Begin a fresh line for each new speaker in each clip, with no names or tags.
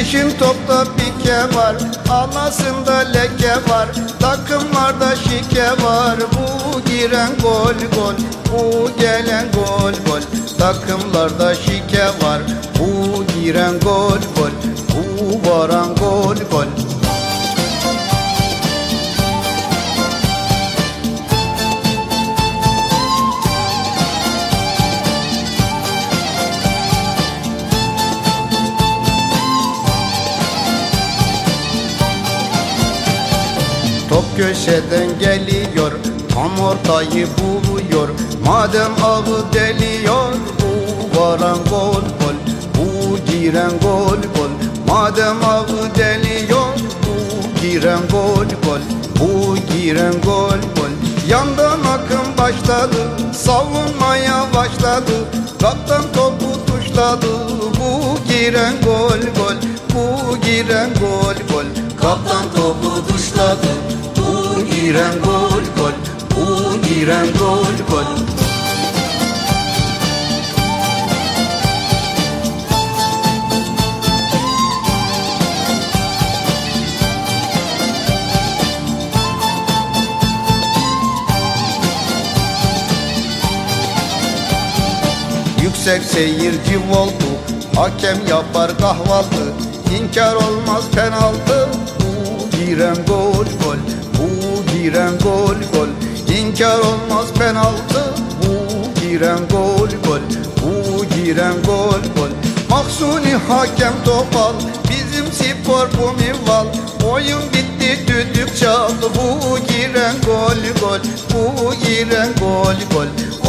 Meşin topta pike var Anasında leke var Takımlarda şike var. Bu giren gol gol Bu gelen gol gol. Takımlarda şike var Bu giren gol gol Bu varan gol gol köşeden geliyor Tam ortayı buluyor. Madem avı deliyor Bu varan gol gol Bu giren gol gol Madem avı deliyor Bu giren gol gol Bu giren gol gol Yandan akım başladı Savunmaya başladı. Kaptan topu tuşladı Bu giren gol gol Bu giren gol gol Kaptan topu tuşladı giren gol gol. Bu giren gol gol. Yüksek seyirci oldu Hakem yapar kahvaltı. İnkar olmaz penaltı. Bu giren gol gol giren gol gol. İnkar olmaz penaltı Bu giren gol gol. Bu giren gol gol. Mahsuni hakem topal Bizim spor bu minval. Oyun bitti düdük çaldı Bu giren gol gol. Bu giren gol gol.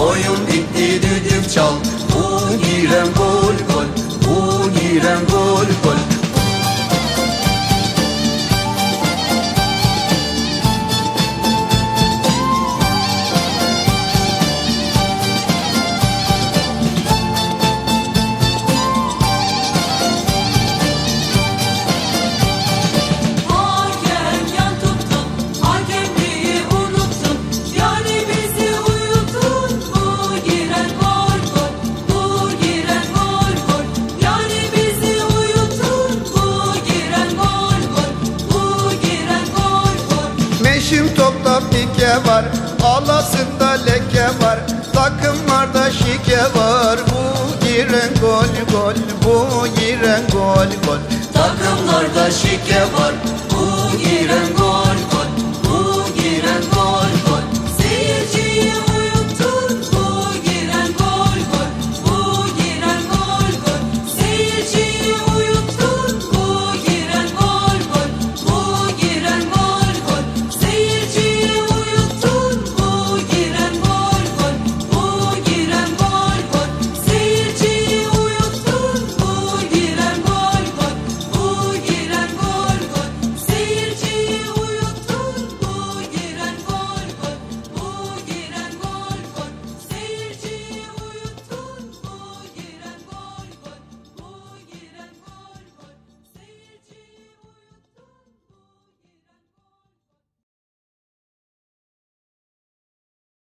Oyun bitti düdük çal
gol.
Meşin topta pike var Alasında leke var Takımlarda şike var Bu giren gol gol Bu giren gol gol Takımlarda şike var Bu giren gol